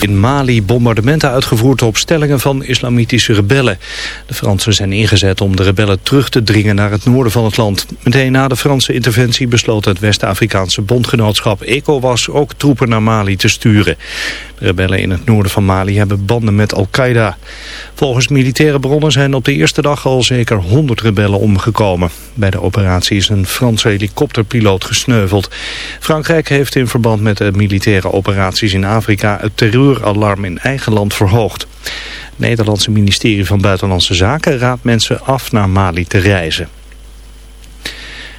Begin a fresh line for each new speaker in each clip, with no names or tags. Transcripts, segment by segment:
In Mali bombardementen uitgevoerd op stellingen van islamitische rebellen. De Fransen zijn ingezet om de rebellen terug te dringen naar het noorden van het land. Meteen na de Franse interventie besloot het West-Afrikaanse bondgenootschap ECOWAS ook troepen naar Mali te sturen. De rebellen in het noorden van Mali hebben banden met Al-Qaeda. Volgens militaire bronnen zijn op de eerste dag al zeker 100 rebellen omgekomen. Bij de operatie is een Franse helikopterpiloot gesneuveld. Frankrijk heeft in verband met de militaire operaties in Afrika het terreuralarm in eigen land verhoogd. Het Nederlandse ministerie van Buitenlandse Zaken raadt mensen af naar Mali te reizen.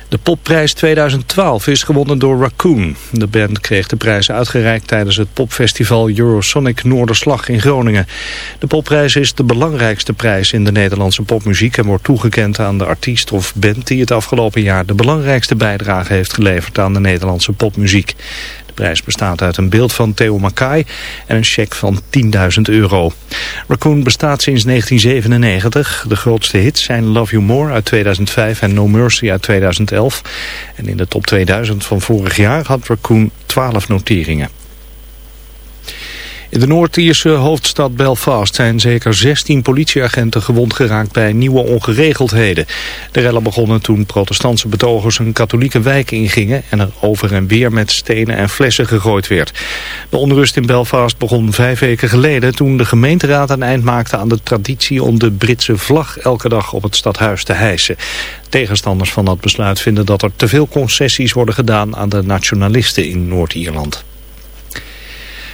De popprijs 2012 is gewonnen door Raccoon. De band kreeg de prijs uitgereikt tijdens het popfestival Eurosonic Noorderslag in Groningen. De popprijs is de belangrijkste prijs in de Nederlandse popmuziek... en wordt toegekend aan de artiest of band die het afgelopen jaar... de belangrijkste bijdrage heeft geleverd aan de Nederlandse popmuziek. Prijs bestaat uit een beeld van Theo Makai en een cheque van 10.000 euro. Raccoon bestaat sinds 1997. De grootste hits zijn Love You More uit 2005 en No Mercy uit 2011. En in de top 2000 van vorig jaar had Raccoon 12 noteringen. In de Noord-Ierse hoofdstad Belfast zijn zeker 16 politieagenten gewond geraakt bij nieuwe ongeregeldheden. De rellen begonnen toen protestantse betogers een katholieke wijk ingingen en er over en weer met stenen en flessen gegooid werd. De onrust in Belfast begon vijf weken geleden toen de gemeenteraad een eind maakte aan de traditie om de Britse vlag elke dag op het stadhuis te hijsen. Tegenstanders van dat besluit vinden dat er te veel concessies worden gedaan aan de nationalisten in Noord-Ierland.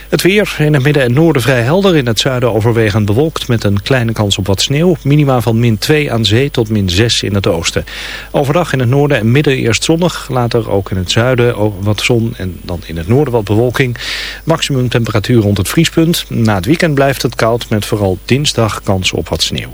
Het weer in het midden en noorden vrij helder. In het zuiden overwegend bewolkt met een kleine kans op wat sneeuw. Minima van min 2 aan zee tot min 6 in het oosten. Overdag in het noorden en midden eerst zonnig. Later ook in het zuiden wat zon en dan in het noorden wat bewolking. Maximum temperatuur rond het vriespunt. Na het weekend blijft het koud met vooral dinsdag kans op wat sneeuw.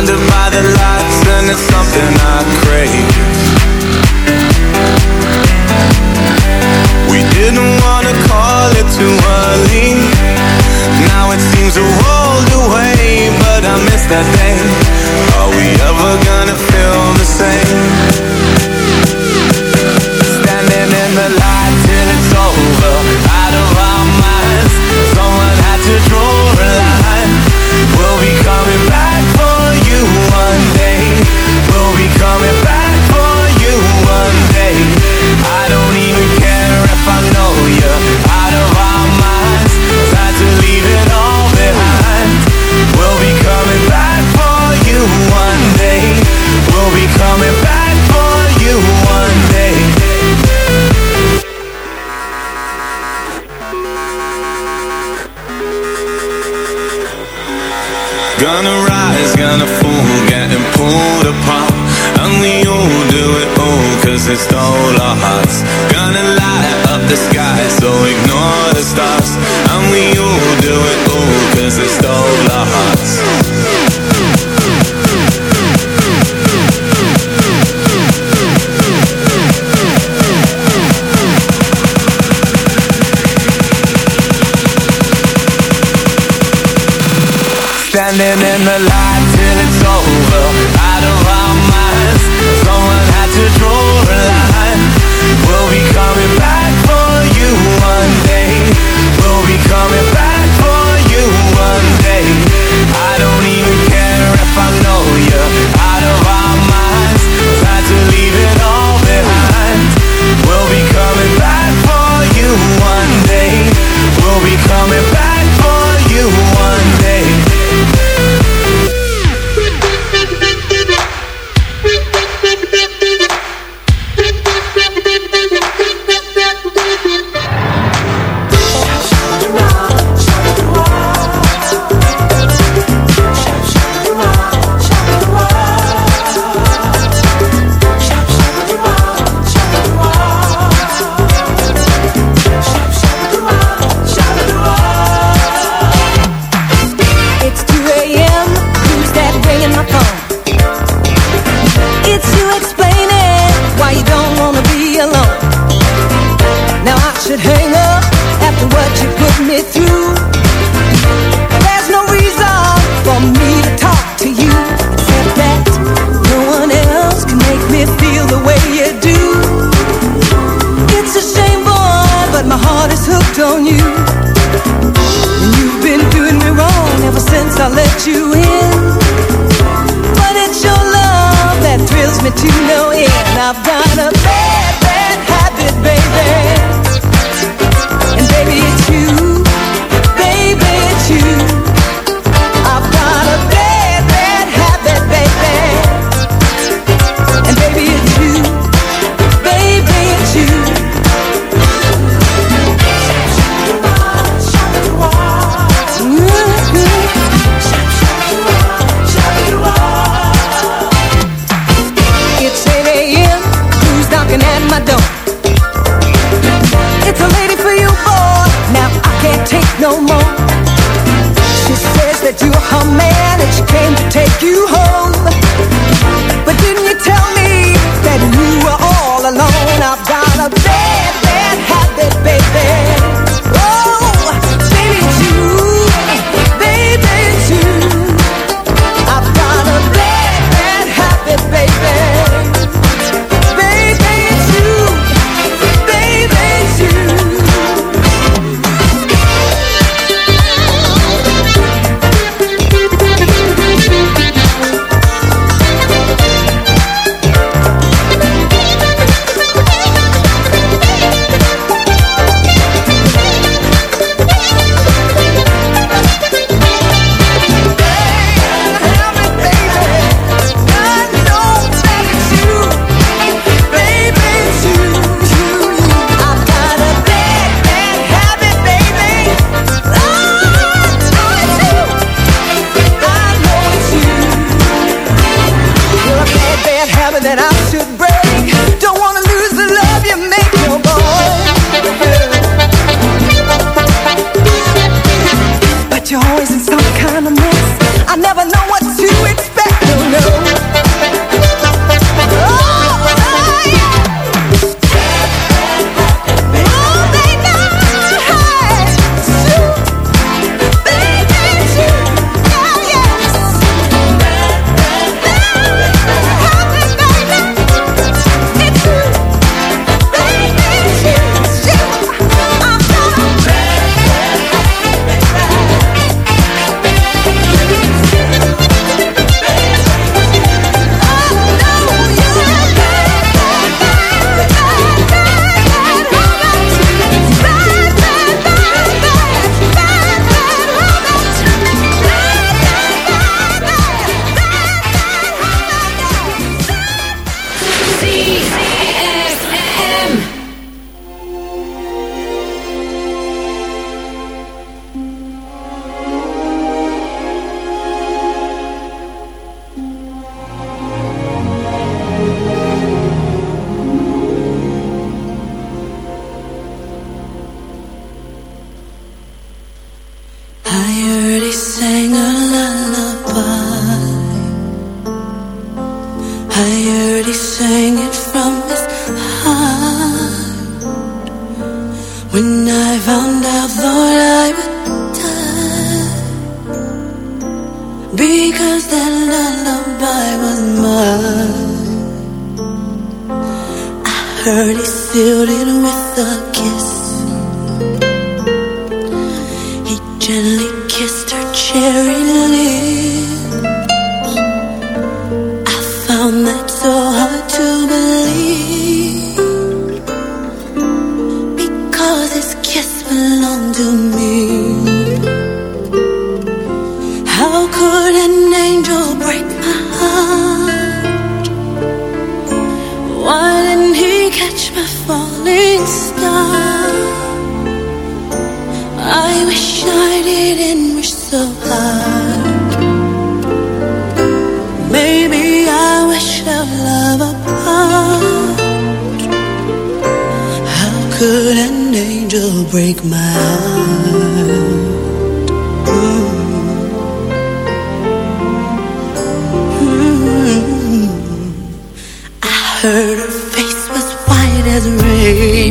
Blinded by the lights,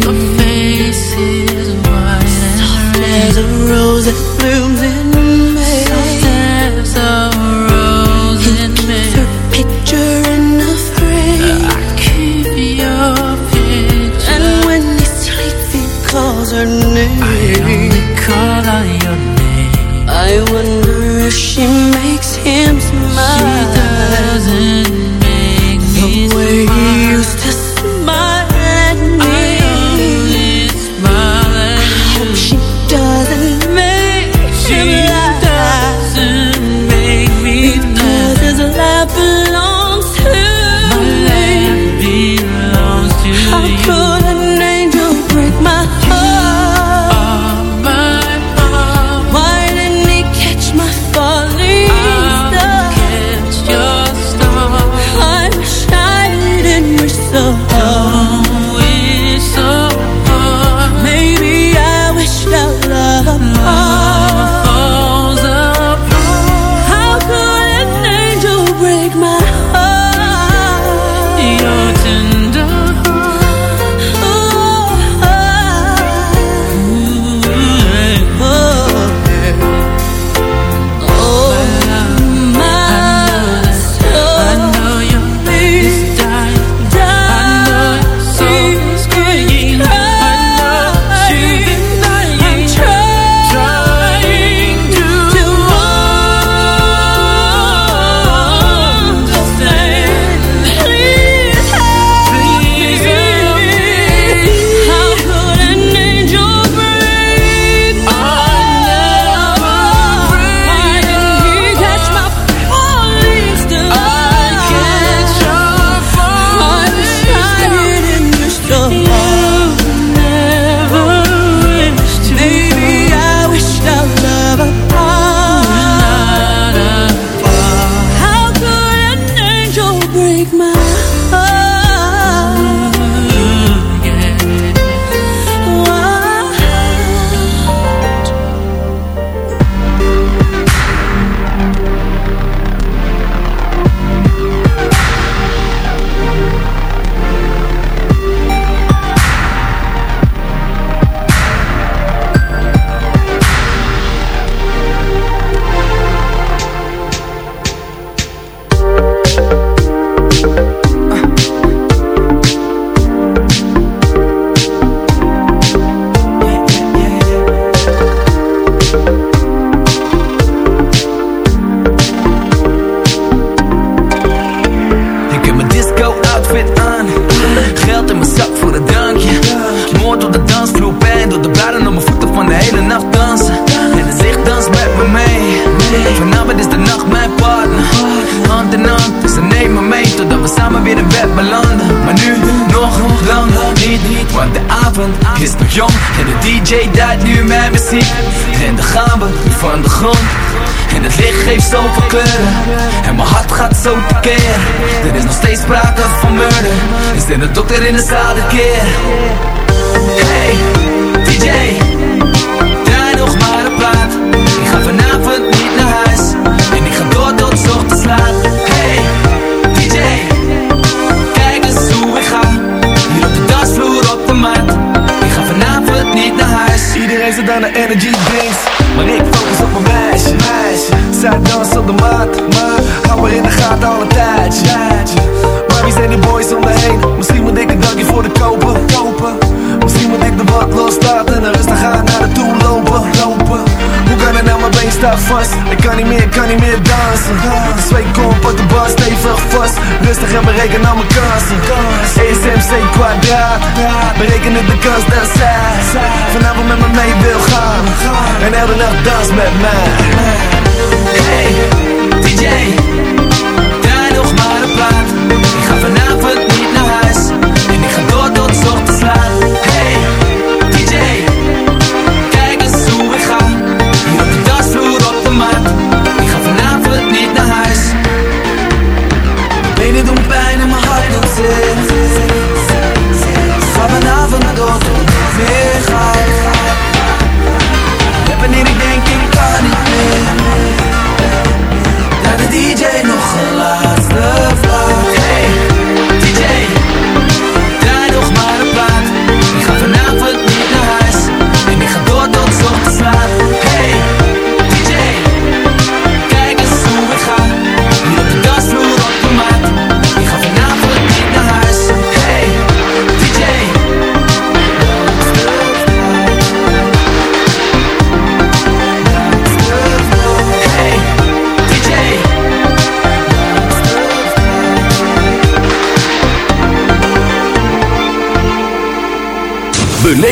your face is white as a rose that blooms in
dan
bereken al mijn kansen ESMC kwadraat. Bereken Berekenen de kans dat zij Vanavond met me mee wil gaan. En elke nacht dans met mij.
Hey, DJ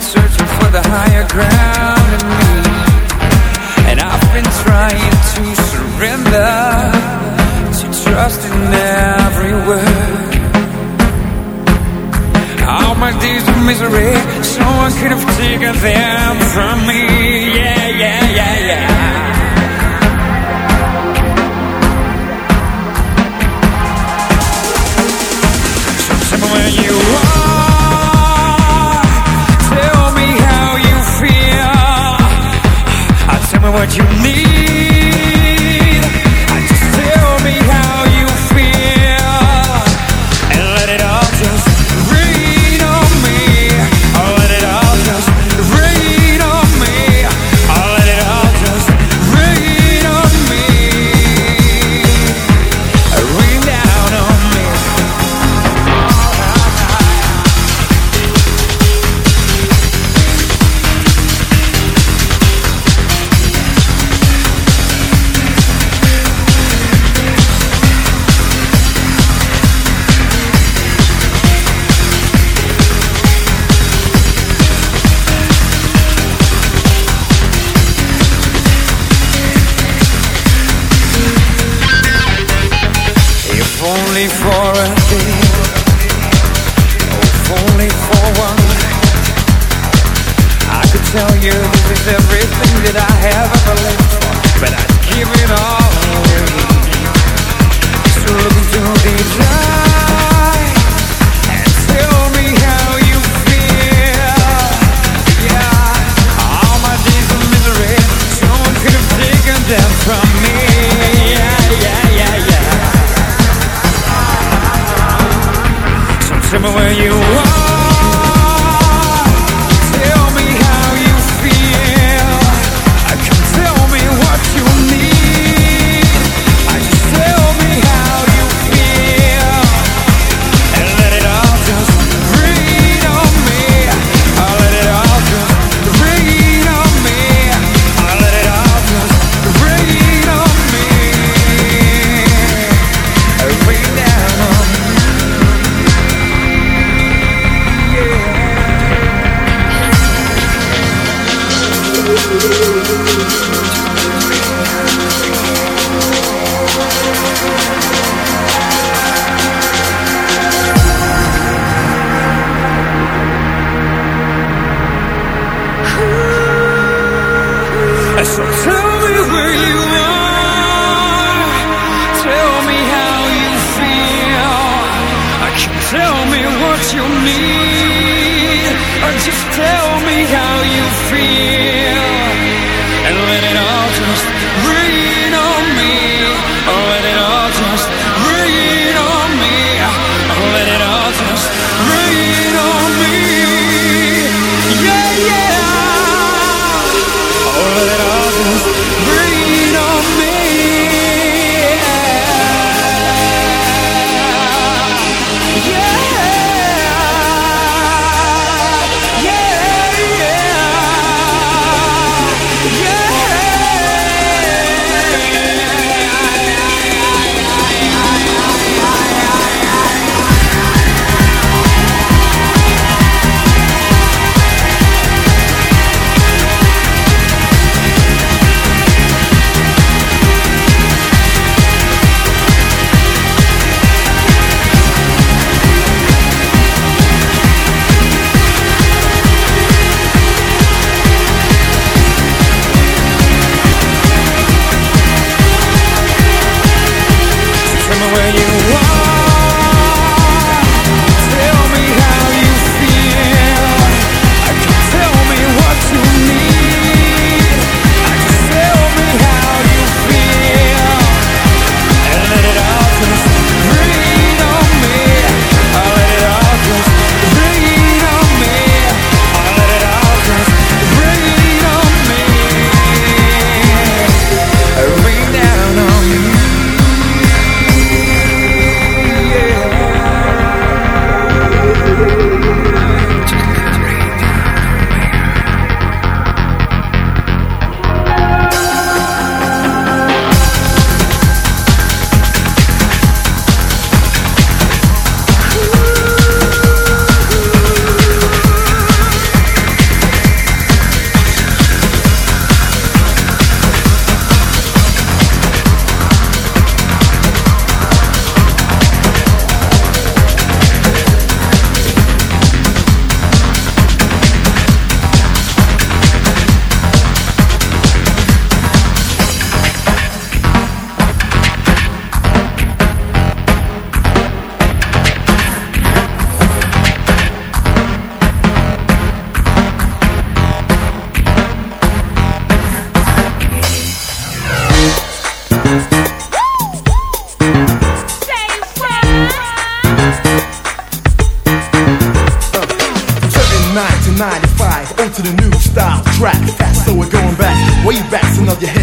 Searching for the higher ground in me.
And I've been trying to surrender To trust in
every word. All
my
days of misery Someone could have taken them from me. Yeah, yeah, yeah, yeah. When you what you need.
of your head.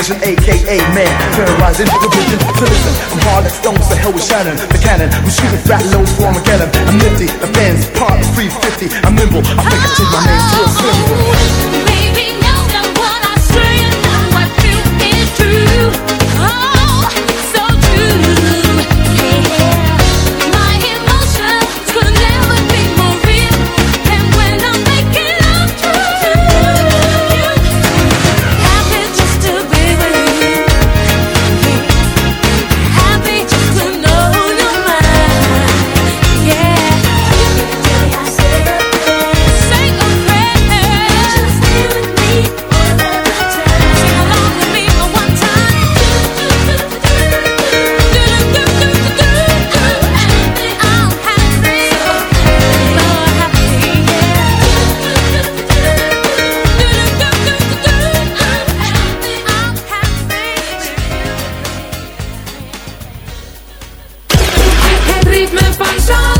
vision, aka man. Terrorizing the vision to listen. I'm hard as stones, so hell with Shannon, the cannon. we shoot a fat low for Armageddon. I'm nifty, the fans, part 350. I'm nimble, I think I take my name to a symbol.
ritme van
zon.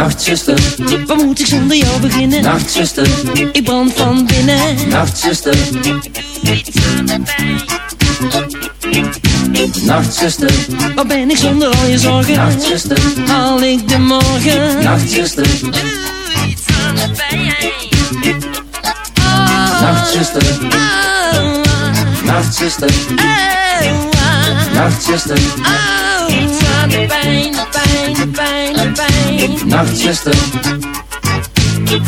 Nachtzuster, Waar moet ik zonder jou beginnen?
nachtzuster,
Ik brand van binnen.
nachtzuster,
Doe iets pijn.
nachtzuster,
Waar ben ik zonder al je zorgen?
nachtzuster,
Haal ik de morgen?
nachtzuster,
Doe iets aan de pijn.
nachtzuster,
Oh,
nachtzuster,
oh, oh,
nachtzuster,
oh. Iets aan de pijn, pijn, pijn, pijn.
nachtzuster,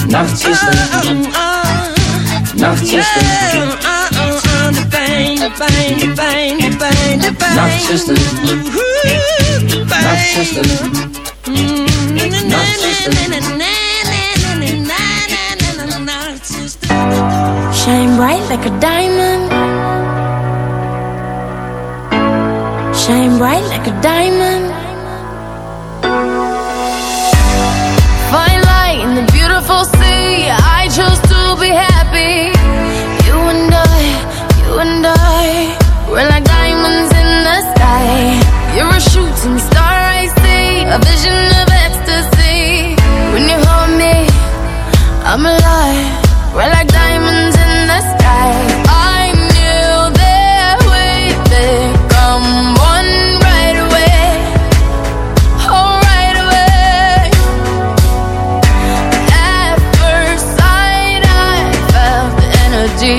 nachtzuster,
Oh, oh.
nachtzuster,
Oh, oh, oh, oh. De pijn, de pijn, de pijn, de pijn, de pijn.
Shine bright like a diamond. Shine bright like a diamond.
Shooting star, I see, a vision of ecstasy. When you hold me, I'm alive. We're like diamonds in the sky. I knew that we'd become one right away. Oh, right away. At first sight, I felt the energy